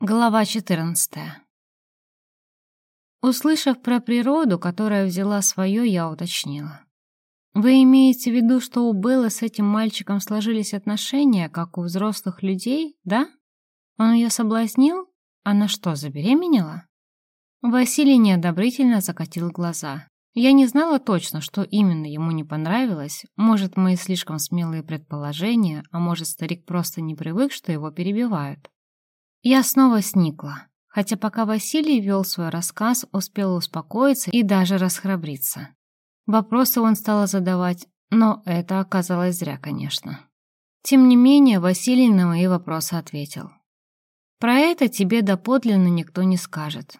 Глава 14. Услышав про природу, которая взяла свое, я уточнила. «Вы имеете в виду, что у Беллы с этим мальчиком сложились отношения, как у взрослых людей, да? Он ее соблазнил? Она что, забеременела?» Василий неодобрительно закатил глаза. Я не знала точно, что именно ему не понравилось. Может, мои слишком смелые предположения, а может, старик просто не привык, что его перебивают. Я снова сникла, хотя пока Василий вел свой рассказ, успела успокоиться и даже расхрабриться. Вопросы он стал задавать, но это оказалось зря, конечно. Тем не менее, Василий на мои вопросы ответил. Про это тебе доподлинно никто не скажет.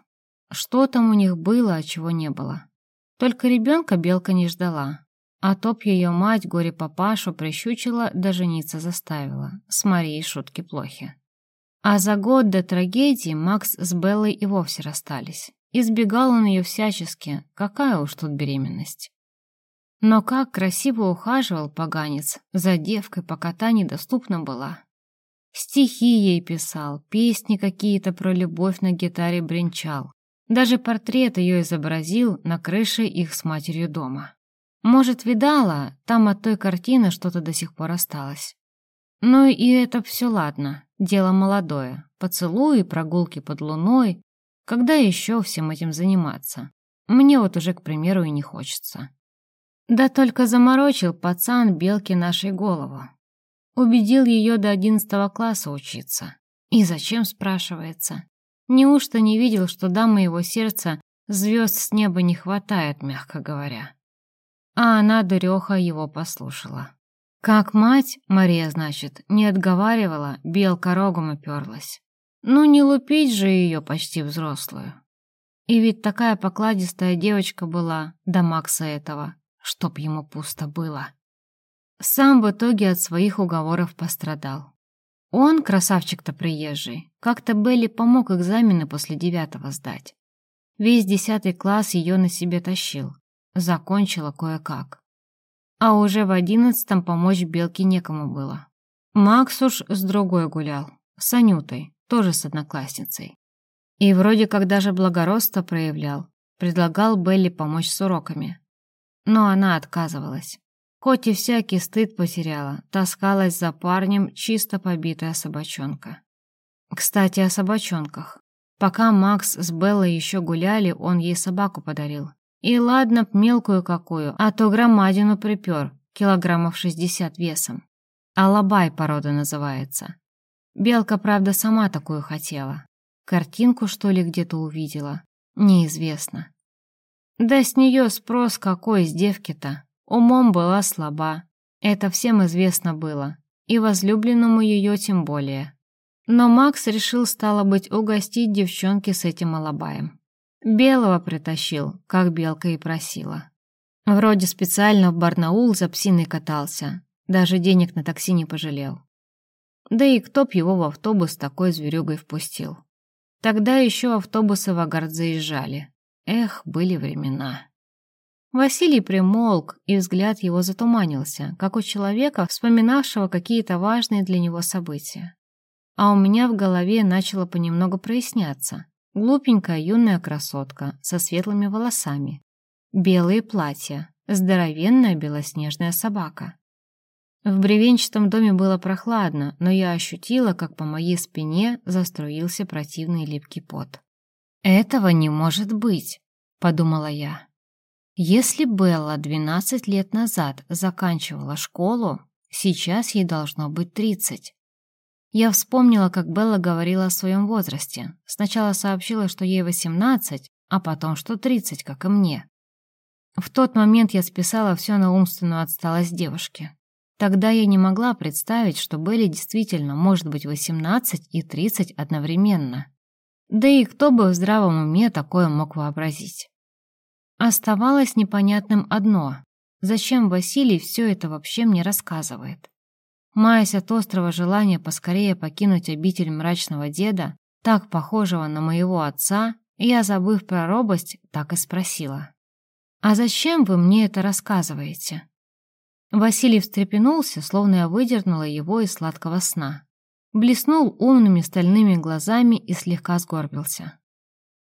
Что там у них было, а чего не было. Только ребенка Белка не ждала. А топ ее мать горе-папашу прищучила, да жениться заставила. С Марией шутки плохи. А за год до трагедии Макс с Беллой и вовсе расстались. Избегал он ее всячески, какая уж тут беременность. Но как красиво ухаживал поганец за девкой, пока та недоступна была. Стихи ей писал, песни какие-то про любовь на гитаре бренчал. Даже портрет ее изобразил на крыше их с матерью дома. Может, видала, там от той картины что-то до сих пор осталось. Ну и это все ладно, дело молодое. Поцелуи, прогулки под луной. Когда еще всем этим заниматься? Мне вот уже, к примеру, и не хочется. Да только заморочил пацан Белки нашей голову. Убедил ее до одиннадцатого класса учиться. И зачем, спрашивается? Неужто не видел, что дамы его сердца звезд с неба не хватает, мягко говоря? А она, дуреха, его послушала. Как мать, Мария, значит, не отговаривала, белка рогом уперлась. Ну, не лупить же ее почти взрослую. И ведь такая покладистая девочка была до Макса этого, чтоб ему пусто было. Сам в итоге от своих уговоров пострадал. Он, красавчик-то приезжий, как-то Белли помог экзамены после девятого сдать. Весь десятый класс ее на себе тащил. Закончила кое-как. А уже в одиннадцатом помочь Белке некому было. Макс уж с другой гулял, с Анютой, тоже с одноклассницей. И вроде как даже благородство проявлял, предлагал Белли помочь с уроками. Но она отказывалась. Хоть и всякий стыд потеряла, таскалась за парнем чисто побитая собачонка. Кстати, о собачонках. Пока Макс с Беллой еще гуляли, он ей собаку подарил. И ладно б мелкую какую, а то громадину припер, килограммов шестьдесят весом. Алабай порода называется. Белка, правда, сама такую хотела. Картинку, что ли, где-то увидела. Неизвестно. Да с нее спрос какой с девки-то. Умом была слаба. Это всем известно было. И возлюбленному ее тем более. Но Макс решил, стало быть, угостить девчонки с этим алабаем. Белого притащил, как белка и просила. Вроде специально в Барнаул за псиной катался, даже денег на такси не пожалел. Да и кто б его в автобус такой зверюгой впустил? Тогда еще автобусы в Агард заезжали. Эх, были времена. Василий примолк, и взгляд его затуманился, как у человека, вспоминавшего какие-то важные для него события. А у меня в голове начало понемногу проясняться. Глупенькая юная красотка со светлыми волосами. Белые платья, здоровенная белоснежная собака. В бревенчатом доме было прохладно, но я ощутила, как по моей спине заструился противный липкий пот. «Этого не может быть», — подумала я. Если Белла 12 лет назад заканчивала школу, сейчас ей должно быть 30. Я вспомнила, как Белла говорила о своем возрасте. Сначала сообщила, что ей 18, а потом, что 30, как и мне. В тот момент я списала все на умственную отсталость девушки. Тогда я не могла представить, что Белле действительно может быть 18 и 30 одновременно. Да и кто бы в здравом уме такое мог вообразить? Оставалось непонятным одно. Зачем Василий все это вообще мне рассказывает? Маясь от острого желания поскорее покинуть обитель мрачного деда, так похожего на моего отца, я, забыв про робость, так и спросила. «А зачем вы мне это рассказываете?» Василий встрепенулся, словно я выдернула его из сладкого сна. блеснул умными стальными глазами и слегка сгорбился.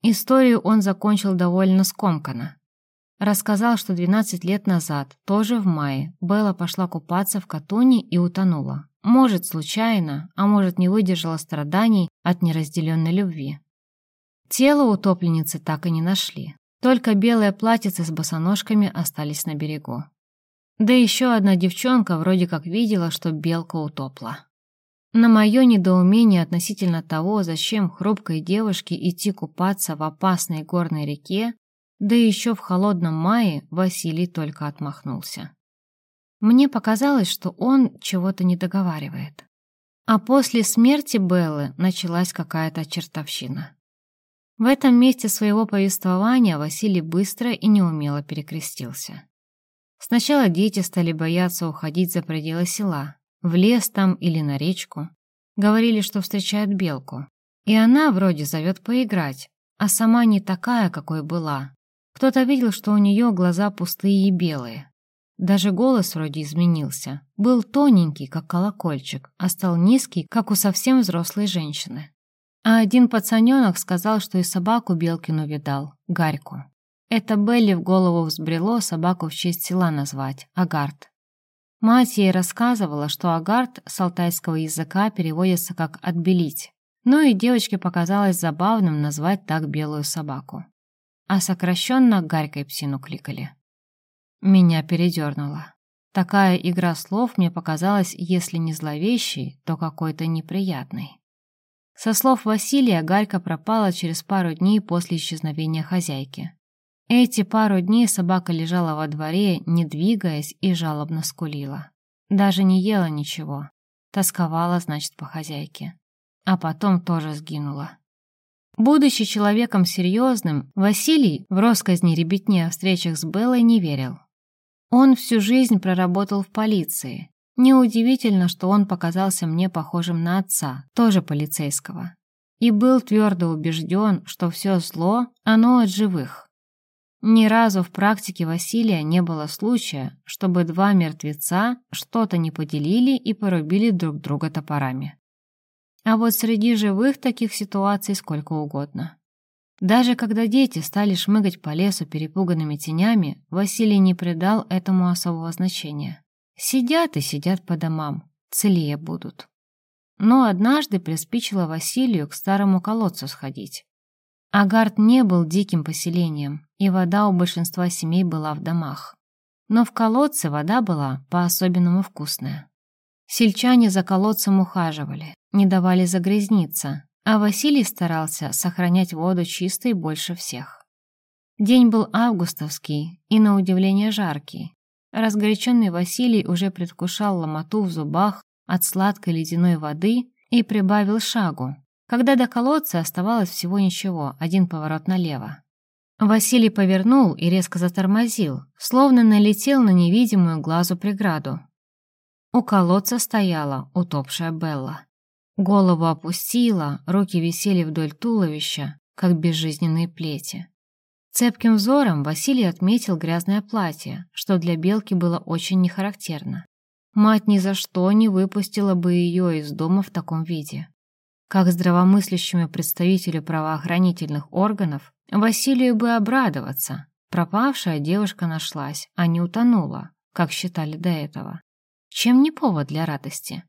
Историю он закончил довольно скомканно. Рассказал, что 12 лет назад, тоже в мае, Белла пошла купаться в Катуне и утонула. Может, случайно, а может, не выдержала страданий от неразделенной любви. Тело утопленницы так и не нашли. Только белое платьице с босоножками остались на берегу. Да еще одна девчонка вроде как видела, что белка утопла. На мое недоумение относительно того, зачем хрупкой девушке идти купаться в опасной горной реке, да еще в холодном мае Василий только отмахнулся. Мне показалось, что он чего-то не договаривает. А после смерти Беллы началась какая-то чертовщина. В этом месте своего повествования Василий быстро и неумело перекрестился. Сначала дети стали бояться уходить за пределы села, в лес там или на речку. Говорили, что встречают белку. И она вроде зовет поиграть, а сама не такая, какой была. Кто-то видел, что у нее глаза пустые и белые. Даже голос вроде изменился. Был тоненький, как колокольчик, а стал низкий, как у совсем взрослой женщины. А один пацаненок сказал, что и собаку Белкину видал, Гарьку. Это Белли в голову взбрело собаку в честь села назвать, Агарт. Мать ей рассказывала, что агарт с алтайского языка переводится как «отбелить», ну и девочке показалось забавным назвать так белую собаку. А сокращенно Гарькой псину кликали. Меня передернуло. Такая игра слов мне показалась, если не зловещей, то какой-то неприятной. Со слов Василия, Гарька пропала через пару дней после исчезновения хозяйки. Эти пару дней собака лежала во дворе, не двигаясь, и жалобно скулила. Даже не ела ничего. Тосковала, значит, по хозяйке. А потом тоже сгинула. Будучи человеком серьезным, Василий в росказни ребятне о встречах с Беллой не верил. Он всю жизнь проработал в полиции. Неудивительно, что он показался мне похожим на отца, тоже полицейского. И был твердо убежден, что все зло, оно от живых. Ни разу в практике Василия не было случая, чтобы два мертвеца что-то не поделили и порубили друг друга топорами. А вот среди живых таких ситуаций сколько угодно. Даже когда дети стали шмыгать по лесу перепуганными тенями, Василий не придал этому особого значения. Сидят и сидят по домам, целее будут. Но однажды приспичило Василию к старому колодцу сходить. Агард не был диким поселением, и вода у большинства семей была в домах. Но в колодце вода была по-особенному вкусная. Сельчане за колодцем ухаживали, не давали загрязниться, а Василий старался сохранять воду чистой больше всех. День был августовский и, на удивление, жаркий. Разгоряченный Василий уже предвкушал ломоту в зубах от сладкой ледяной воды и прибавил шагу, когда до колодца оставалось всего ничего, один поворот налево. Василий повернул и резко затормозил, словно налетел на невидимую глазу преграду. У колодца стояла утопшая Белла. Голову опустила, руки висели вдоль туловища, как безжизненные плети. Цепким взором Василий отметил грязное платье, что для Белки было очень нехарактерно. Мать ни за что не выпустила бы ее из дома в таком виде. Как здравомыслящему представителю правоохранительных органов, Василию бы обрадоваться. Пропавшая девушка нашлась, а не утонула, как считали до этого. Чем не повод для радости?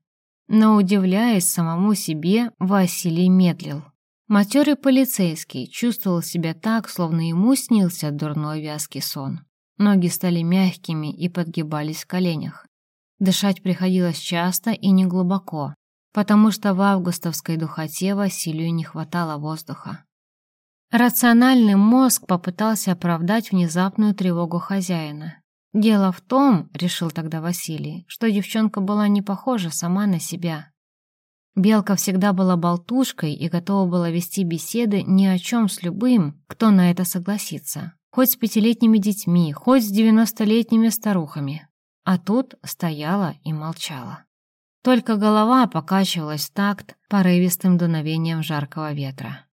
Но, удивляясь самому себе, Василий медлил. Матерый полицейский чувствовал себя так, словно ему снился дурной вязкий сон. Ноги стали мягкими и подгибались в коленях. Дышать приходилось часто и неглубоко, потому что в августовской духоте Василию не хватало воздуха. Рациональный мозг попытался оправдать внезапную тревогу хозяина. Дело в том, решил тогда Василий, что девчонка была не похожа сама на себя. Белка всегда была болтушкой и готова была вести беседы ни о чем с любым, кто на это согласится. Хоть с пятилетними детьми, хоть с девяностолетними старухами. А тут стояла и молчала. Только голова покачивалась в такт порывистым дуновением жаркого ветра.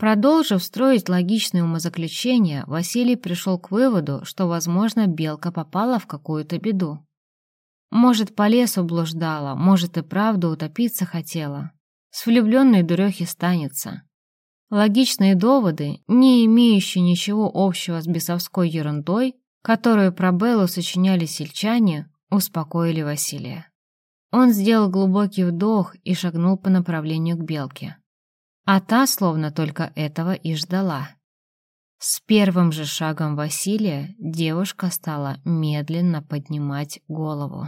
Продолжив строить логичные умозаключения, Василий пришел к выводу, что, возможно, белка попала в какую-то беду. Может, по лесу блуждала, может, и правда утопиться хотела. С влюбленной дурехи станется. Логичные доводы, не имеющие ничего общего с бесовской ерундой, которую про Беллу сочиняли сельчане, успокоили Василия. Он сделал глубокий вдох и шагнул по направлению к белке. А та словно только этого и ждала. С первым же шагом Василия девушка стала медленно поднимать голову.